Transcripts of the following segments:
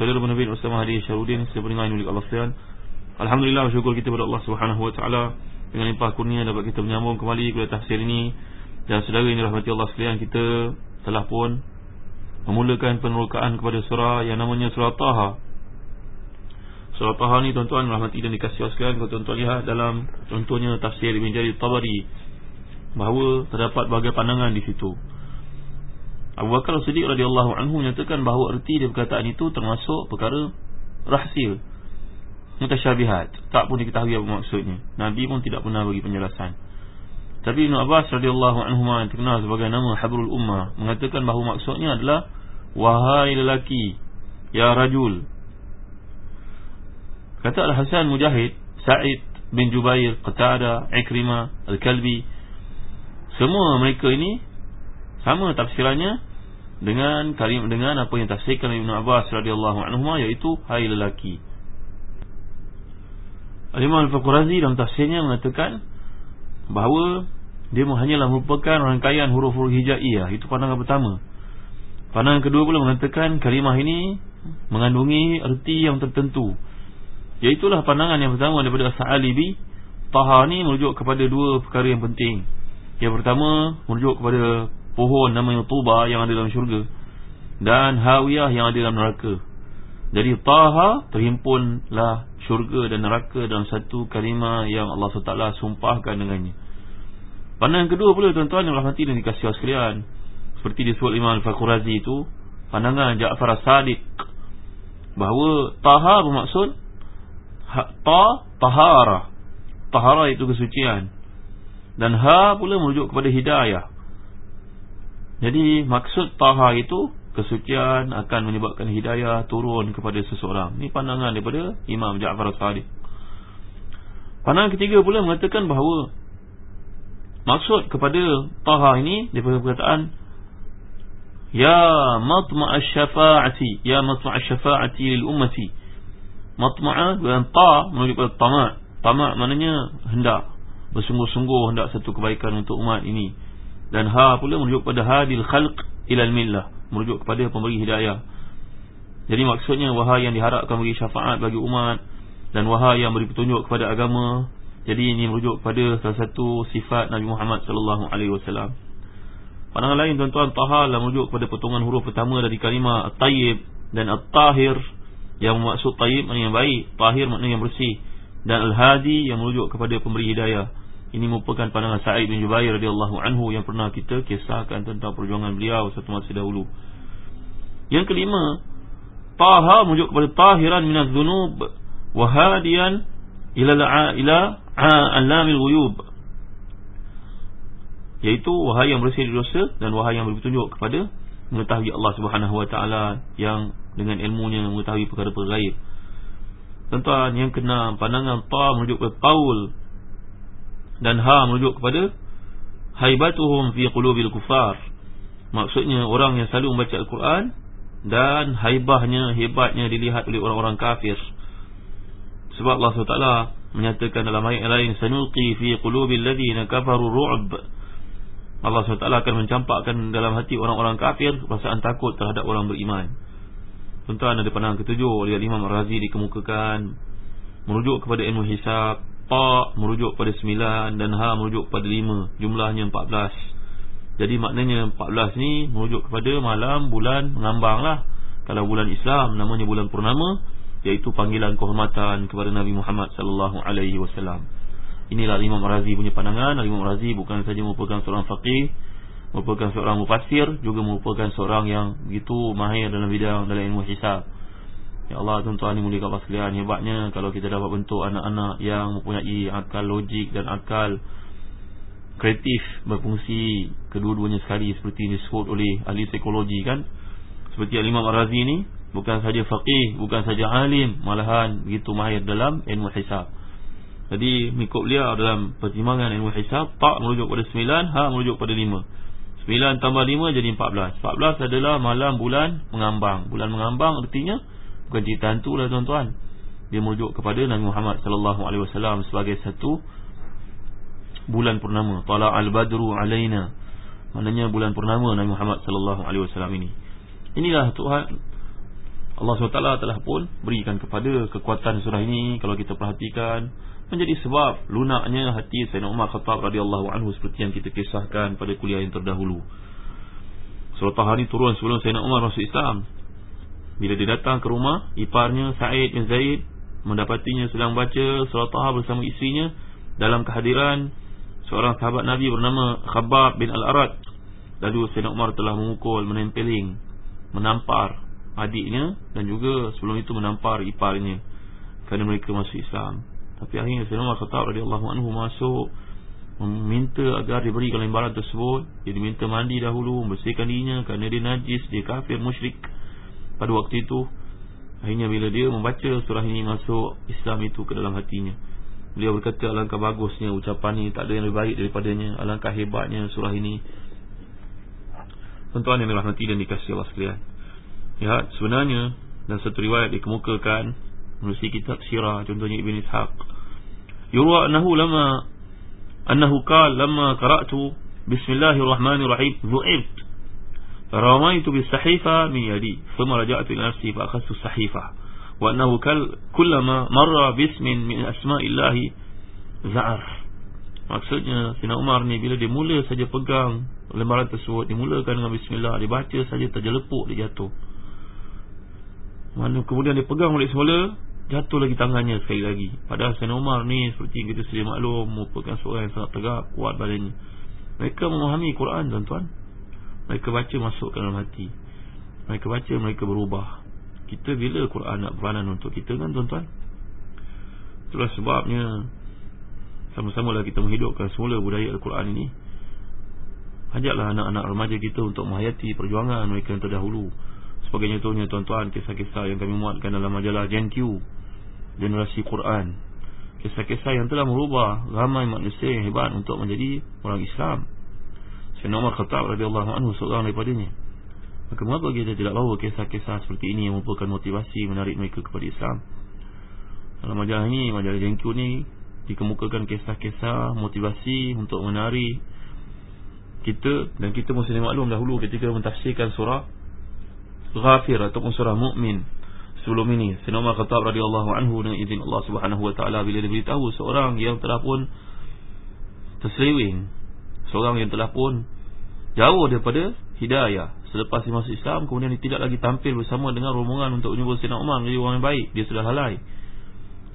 Saudara Nabi Ustaz Mahdi Syarudin Saya beringat oleh Allah sekalian. Alhamdulillah bersyukur kita kepada Allah Subhanahu Wa Taala. Dengan limpah kurnia dapat kita menyambung kembali kepada tafsir ini. Dan saudara ini rahmati Allah sekalian Kita telah pun Memulakan penerokaan kepada surah Yang namanya surah Taha. Surah Taha ni tuan-tuan rahmati dan dikasih sekalian. Kalau tuan-tuan lihat dalam contohnya tafsir Ibn Jari Tabari Bahawa terdapat bahagian pandangan di situ Abu Bakar Siddiq radhiyallahu anhu menyatakan bahawa erti dia perkataan itu termasuk perkara rahsia mutasyabihat. Tak pun diketahui apa maksudnya. Nabi pun tidak pernah bagi penjelasan. Tapi Ibn Abbas radhiyallahu anhu yang terkenal sebagai nama Habrul Ummah mengatakan bahawa maksudnya adalah wahai lelaki ya rajul. Kata Al-Hasan Mujahid Sa'id bin Jubair Qatada Ikrimah Al-Kalbi semua mereka ini sama tafsirannya dengan kalim dengan apa yang tafsirkan Ibn Abbas radhiyallahu anhu iaitu hai lelaki. Al-Imam Al-Faqrazi dalam tafsirnya mengatakan bahawa dia hanyalah merupakan rangkaian huruf-huruf hijaiyah itu pandangan pertama. Pandangan kedua pula mengatakan kalimah ini mengandungi erti yang tertentu. Iaitulah pandangan yang pertama daripada Sa'alibi Taha ni merujuk kepada dua perkara yang penting. Yang pertama merujuk kepada pohon namanya Tuba yang ada dalam syurga dan Hawiyah yang ada dalam neraka. Jadi Taha terhimpunlah syurga dan neraka dalam satu kalimah yang Allah SWT sumpahkan dengannya. Pandangan kedua pula tuan-tuan yang rahmati dan dikasih sekalian. Seperti disebut Imam Al-Faqurazi itu, pandangan Ja'far As-Sadiq bahawa Taha bermaksud ha, Ta Tahara. Tahara itu kesucian. Dan Ha pula merujuk kepada hidayah. Jadi maksud taha itu kesucian akan menyebabkan hidayah turun kepada seseorang. Ini pandangan daripada Imam Ja'far As-Sadiq. Pandangan ketiga pula mengatakan bahawa maksud kepada taha ini daripada perkataan ya matma' asy-syafa'ati ya matma' asy-syafa'ati lil ummati. Matma' dan ta menunjuk pada tamak. Tamak maknanya hendak bersungguh-sungguh hendak satu kebaikan untuk umat ini dan ha pula merujuk pada hadil khalq ilal millah. Merujuk kepada pemberi hidayah. Jadi maksudnya wahai yang diharapkan bagi syafaat bagi umat dan wahai yang beri petunjuk kepada agama jadi ini merujuk kepada salah satu sifat Nabi Muhammad sallallahu alaihi wasallam. Pandangan lain tuan-tuan taha lah merujuk kepada potongan huruf pertama dari kalimah at-tayyib dan at-tahir. Yang maksud tayyib maknanya yang baik tahir maknanya yang bersih. Dan al-hadi yang merujuk kepada pemberi hidayah ini merupakan pandangan Sa'id bin Jubair radhiyallahu anhu yang pernah kita kisahkan tentang perjuangan beliau satu masa dahulu. Yang kelima, taha merujuk kepada tahiran minaz dzunub wa hadiyan ila ila alamil ghuyub. Yaitu wahai yang bersih dari dosa dan wahai yang berpetunjuk kepada mengetahui Allah Subhanahu wa taala yang dengan ilmunya mengetahui perkara-perkara gaib. Tuan-tuan yang kena pandangan ta merujuk kepada taul dan ha merujuk kepada haibatuhum fi qulubil kufar. Maksudnya orang yang selalu membaca al-Quran dan haibahnya hebatnya dilihat oleh orang-orang kafir. Sebab Allah SWT menyatakan dalam ayat lain sanulqi fi qulubil ladina kafaru ru'b. Allah SWT akan mencampakkan dalam hati orang-orang kafir perasaan takut terhadap orang beriman. Tuan-tuan ada pandangan ketujuh oleh Imam Razi dikemukakan merujuk kepada ilmu hisab Ta merujuk pada 9 dan Ha merujuk pada 5 Jumlahnya 14 Jadi maknanya 14 ni merujuk kepada malam bulan mengambang lah Kalau bulan Islam namanya bulan purnama Iaitu panggilan kehormatan kepada Nabi Muhammad sallallahu alaihi wasallam. Inilah Imam Razi punya pandangan. Imam Razi bukan saja merupakan seorang faqih, merupakan seorang mufassir, juga merupakan seorang yang begitu mahir dalam bidang dalam ilmu hisab. Ya Allah tuan-tuan ini mulia sekalian Hebatnya kalau kita dapat bentuk anak-anak yang mempunyai akal logik dan akal kreatif berfungsi kedua-duanya sekali seperti disebut oleh ahli psikologi kan? Seperti Imam Ar-Razi ini bukan saja faqih, bukan saja alim malahan begitu mahir dalam ilmu hisab. Jadi mengikut beliau dalam pertimbangan ilmu hisab tak merujuk pada 9, ha merujuk pada 5 9 tambah 5 jadi 14 14 adalah malam bulan mengambang. Bulan mengambang artinya bukan cerita hantu lah tuan-tuan. Dia merujuk kepada Nabi Muhammad sallallahu alaihi wasallam sebagai satu bulan purnama. Tala al-badru alaina. Maknanya bulan purnama Nabi Muhammad sallallahu alaihi wasallam ini. Inilah Tuhan Allah SWT telah pun berikan kepada kekuatan surah ini kalau kita perhatikan menjadi sebab lunaknya hati Sayyidina Umar Khattab radhiyallahu anhu seperti yang kita kisahkan pada kuliah yang terdahulu. Surah Taha ini turun sebelum Sayyidina Umar masuk Islam bila dia datang ke rumah Iparnya Sa'id bin Zaid Mendapatinya sedang baca Surah Taha bersama isinya Dalam kehadiran Seorang sahabat Nabi bernama Khabab bin Al-Arad. Lalu Sayyidina Umar telah memukul Menempeling Menampar adiknya Dan juga sebelum itu menampar iparnya Kerana mereka masuk Islam. Tapi akhirnya Sayyidina Umar kata radhiyallahu anhu masuk Meminta agar diberikan lembaran tersebut. Dia diminta mandi dahulu Membersihkan dirinya Kerana dia najis Dia kafir musyrik pada waktu itu akhirnya bila dia membaca surah ini masuk Islam itu ke dalam hatinya. Beliau berkata alangkah bagusnya ucapan ini tak ada yang lebih baik daripadanya. Alangkah hebatnya surah ini. Tuan-tuan yang dirahmati dan dikasihi Allah sekalian. Ya sebenarnya dan satu riwayat dikemukakan melalui kitab sirah contohnya Ibn Ishaq yurwa annahu lama annahu qala lama qara'tu bismillahirrahmanirrahim zu'ibt فرميت بالصحيفة من يدي ثم رجعت إلى نفسي فأخذت الصحيفة وأنه كلما مر باسم من أسماء الله زعر Maksudnya Sina Umar ni bila dia mula saja pegang lembaran tersebut Dimulakan dengan bismillah Dia baca saja terjelepuk dia jatuh Mana kemudian dia pegang balik semula Jatuh lagi tangannya sekali lagi Padahal Sina Umar ni seperti yang kita sedia maklum Merupakan seorang yang sangat tegak kuat badannya Mereka memahami Quran tuan-tuan mereka baca masuk ke dalam hati. Mereka baca mereka berubah. Kita bila Quran nak peranan untuk kita kan tuan-tuan? Itulah sebabnya Sama-sama lah kita menghidupkan semula budaya Al-Quran ini. Ajaklah anak-anak remaja kita untuk menghayati perjuangan mereka yang terdahulu. Sebagai contohnya tuan-tuan Kisah-kisah yang kami muatkan dalam majalah Gen Q Generasi Quran. Kisah-kisah yang telah merubah ramai manusia yang hebat untuk menjadi orang Islam Sayyidina Umar Khattab radhiyallahu anhu seorang daripadanya. Maka mengapa kita tidak bawa kisah-kisah seperti ini yang merupakan motivasi menarik mereka kepada Islam? Dalam majalah ini, majalah Jengku ni dikemukakan kisah-kisah motivasi untuk menarik kita dan kita mesti maklum dahulu ketika mentafsirkan surah Ghafir ataupun surah Mukmin sebelum ini Sayyidina Umar Khattab radhiyallahu anhu dengan izin Allah Subhanahu wa taala bila diberitahu seorang yang telah pun terselewing seorang yang telah pun jauh daripada hidayah selepas dia masuk Islam kemudian dia tidak lagi tampil bersama dengan rombongan untuk menyebut Sayyidina Umar menjadi orang yang baik dia sudah halai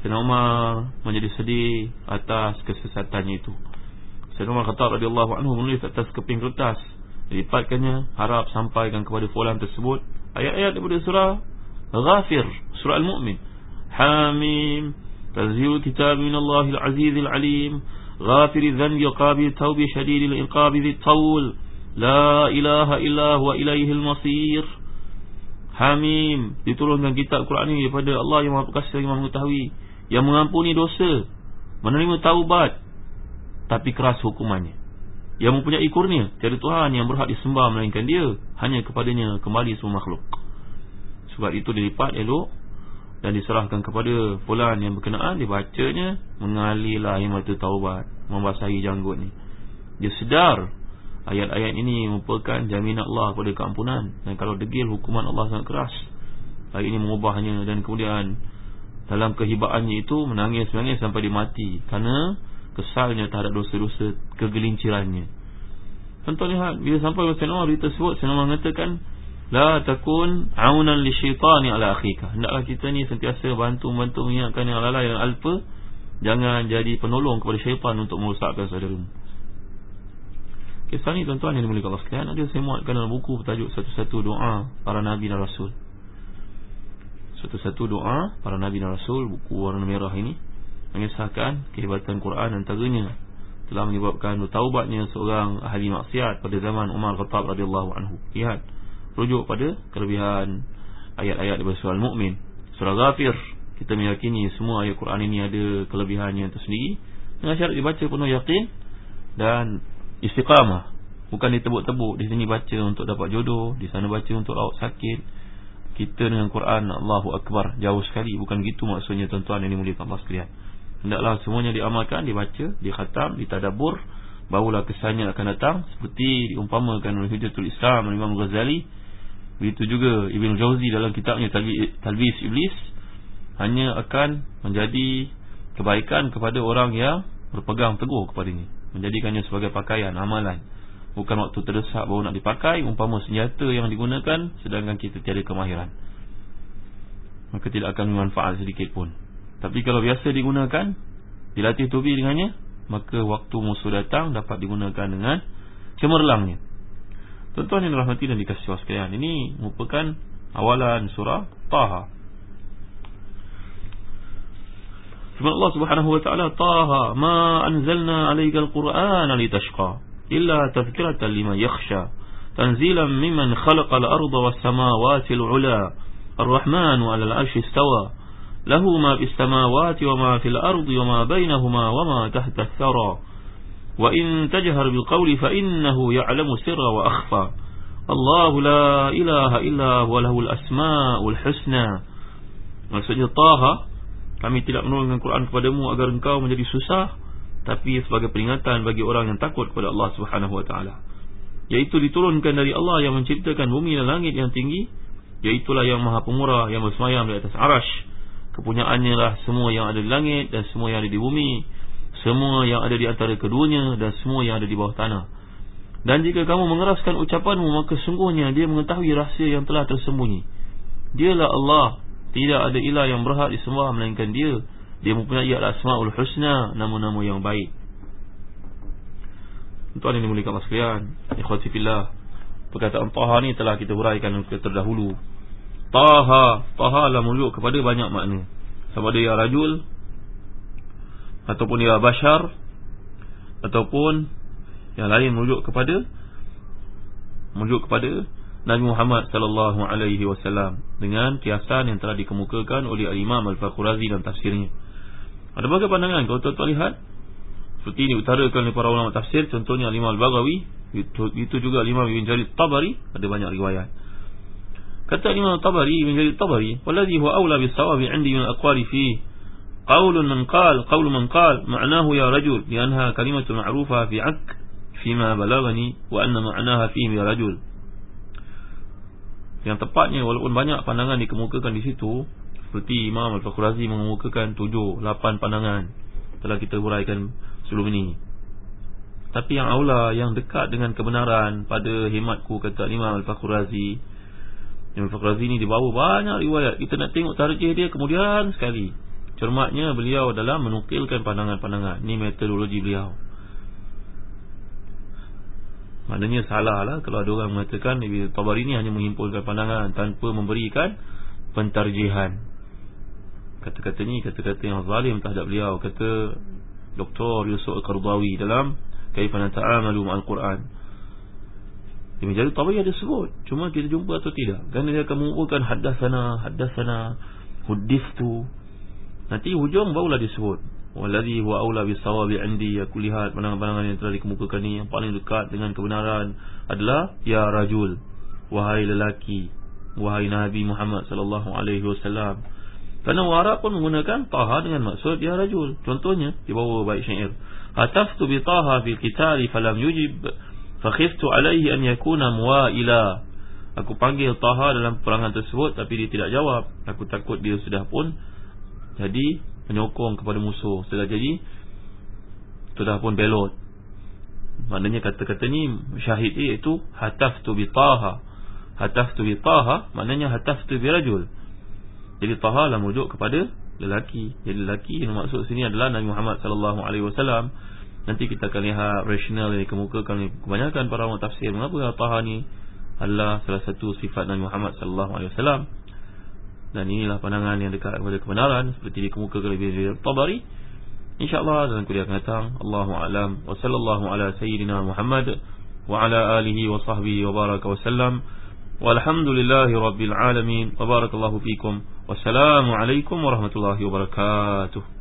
Sayyidina Umar menjadi sedih atas kesesatannya itu Sayyidina Umar kata radhiyallahu anhu menulis atas keping kertas dilipatkannya harap sampaikan kepada fulan tersebut ayat-ayat daripada surah Ghafir surah Al-Mu'min Hamim Tanzil kitab min Allahil Azizil Alim غافر الذنب وقابل التوب شديد الإنقاب ذي الطول La ilaha illa huwa ilaihi al-masir Hamim. Diturunkan kitab Quran ini daripada Allah yang maha perkasa yang maha mengetahui Yang mengampuni dosa Menerima taubat Tapi keras hukumannya. Yang mempunyai kurnia Tiada Tuhan yang berhak disembah melainkan dia Hanya kepadanya kembali semua makhluk. Sebab itu dilipat elok Dan diserahkan kepada fulan yang berkenaan Dibacanya Mengalilah air mata taubat Membasahi janggut ni. Dia sedar ayat-ayat ini merupakan jaminan Allah kepada keampunan dan kalau degil hukuman Allah sangat keras ayat ini mengubahnya dan kemudian dalam kehibaannya itu menangis-menangis sampai dia mati kerana kesalnya terhadap dosa-dosa kegelincirannya Tuan-tuan lihat bila sampai Rasulullah Umar tersebut Rasulullah mengatakan La takun aunan li syaitani ala akhika. Hendaklah kita ni sentiasa bantu-bantu mengingatkan yang lalai dan alpa. Jangan jadi penolong kepada syaitan untuk merosakkan saudaramu. Kisah ni tuan-tuan yang dimulai Allah sekalian. Ada saya muatkan dalam buku bertajuk satu-satu doa para Nabi dan Rasul. Satu-satu doa para Nabi dan Rasul. Buku warna merah ini. Mengisahkan kehebatan Quran antaranya. Telah menyebabkan taubatnya seorang ahli maksiat pada zaman Umar Khattab radhiyallahu anhu. Lihat rujuk pada kelebihan ayat-ayat daripada surah Al-Mu'min surah Ghafir kita meyakini semua ayat Quran ini ada kelebihannya tersendiri dengan syarat dibaca penuh yakin dan istiqamah. Bukan ditebuk-tebuk. Di sini baca untuk dapat jodoh. Di sana baca untuk rawat sakit. Kita dengan Quran Allahu Akbar. Jauh sekali. Bukan gitu maksudnya tuan-tuan yang dimuliakan Allah sekalian. Hendaklah semuanya diamalkan dibaca dikhatam ditadabbur barulah kesannya akan datang. Seperti diumpamakan oleh Hujjatul Islam Imam Ghazali. Begitu juga Ibn Jauzi dalam kitabnya Talbis Iblis. Hanya akan menjadi kebaikan kepada orang yang berpegang teguh kepada ini Menjadikannya sebagai pakaian, amalan. Bukan waktu terdesak baru nak dipakai Umpama senjata yang digunakan Sedangkan kita tiada kemahiran. Maka tidak akan bermanfaat sedikit pun. Tapi kalau biasa digunakan Dilatih tubi dengannya Maka waktu musuh datang dapat digunakan dengan cemerlangnya. Tuan-tuan yang rahmati dan dikasih sekalian Ini merupakan awalan surah Taha كما الله سبحانه وتعالى طه ما أنزلنا عليك القرآن لتشقى إلا تذكرة لمن يخشى تنزيلا ممن خلق الأرض والسماوات العلا الرحمن على العرش استوى له ما في السماوات وما في الأرض وما بينهما وما تحت الثرى وإن تجهر بالقول فإنه يعلم السر وأخفى الله لا إله إلا هو له الأسماء الحسنى. مسجد طه Kami tidak menurunkan Quran kepadamu Agar engkau menjadi susah Tapi sebagai peringatan bagi orang yang takut kepada Allah subhanahu wa ta'ala Iaitu diturunkan dari Allah yang menciptakan bumi dan langit yang tinggi Iaitulah yang maha pemurah Yang bersemayam di atas arash Kepunyaannya lah semua yang ada di langit Dan semua yang ada di bumi semua yang ada di antara keduanya dan semua yang ada di bawah tanah. Dan jika kamu mengeraskan ucapanmu maka sungguhnya dia mengetahui rahsia yang telah tersembunyi. Dialah Allah, tidak ada ilah yang berhak disembah melainkan Dia. Dia mempunyai al-asmaul husna, nama-nama yang baik. Tuan ini Allah sekalian, ikhwati fillah. Perkataan Taha ni telah kita huraikan terdahulu. Taha, Taha lah mulut kepada banyak makna. Sama ada ya rajul ataupun dia bashar ataupun yang lain merujuk kepada merujuk kepada Nabi Muhammad sallallahu alaihi wasallam dengan kiasan yang telah dikemukakan oleh Imam Al-Faqurazi dalam tafsirnya. Ada berbagai pandangan kalau tuan-tuan lihat seperti ini utarakan oleh para ulama tafsir contohnya Imam Al-Baghawi itu, juga Imam Ibn Jarir Tabari ada banyak riwayat. Kata Imam Tabari Ibn Jarir Tabari walladhi huwa aula bis sawabi 'indi min al-aqwali fi qawlu man qala qawlu man qala ma'nahu ya rajul li annaha kalimatun ma'rufa fi 'ak fi ma balagani wa anna ma'naha fihi ya rajul yang tepatnya walaupun banyak pandangan dikemukakan di situ seperti Imam Al-Fakhrazi mengemukakan 7 8 pandangan telah kita huraikan sebelum ini. Tapi yang aula yang dekat dengan kebenaran pada hematku kata Imam Al-Fakhrazi Imam Al-Fakhrazi ini dibawa banyak riwayat. Kita nak tengok tarikh dia kemudian sekali. Cermatnya beliau dalam menukilkan pandangan-pandangan. Ini metodologi beliau Maknanya salah lah Kalau ada orang mengatakan Ibn Tabari ini hanya menghimpunkan pandangan Tanpa memberikan pentarjihan. Kata-kata ini Kata-kata yang zalim terhadap beliau. Kata Dr. Yusuf Al-Qardawi Dalam Kaifan Ta'amalu Al-Quran. Ibn Jalil Tabari ada sebut Cuma kita jumpa atau tidak. Kerana dia akan mengumpulkan Haddasana Haddasana Hudis tu Nanti hujung barulah disebut Waladhi huwa awla bisawabi indi Aku lihat pandangan-pandangan yang telah dikemukakan ni Yang paling dekat dengan kebenaran Adalah Ya Rajul Wahai lelaki Wahai Nabi Muhammad sallallahu alaihi wasallam. Kerana Arab pun menggunakan Taha dengan maksud Ya Rajul. Contohnya Di bawah baik syair. Ataftu bi Taha fil kitari falam yujib Fakhiftu alaihi an yakuna muwaila. Aku panggil Taha dalam perangan tersebut Tapi dia tidak jawab. Aku takut dia sudah pun jadi penyokong kepada musuh. Setelah jadi Sudah pun belot. Maknanya kata-kata ni Syahid iaitu Hataf tu bitaha hataftu bi taha maknanya hataftu bi rajul. Jadi taha lah merujuk kepada lelaki. Jadi lelaki yang maksud sini adalah Nabi Muhammad sallallahu alaihi wasallam. Nanti kita akan lihat rasional yang dikemukakan kebanyakan para ulama tafsir mengapa taha ni adalah salah satu sifat Nabi Muhammad sallallahu alaihi wasallam dan inilah pandangan yang dekat kepada kebenaran seperti dikemukakan oleh Tabari. Insyaallah dalam kuliah akan datang. Allahu a'lam. Wa sallallahu ala sayyidina Muhammad wa ala alihi wa sahbihi wa baraka wa sallam. Walhamdulillahi rabbil alamin. Wa barakallahu fikum. Wassalamu alaikum warahmatullahi wabarakatuh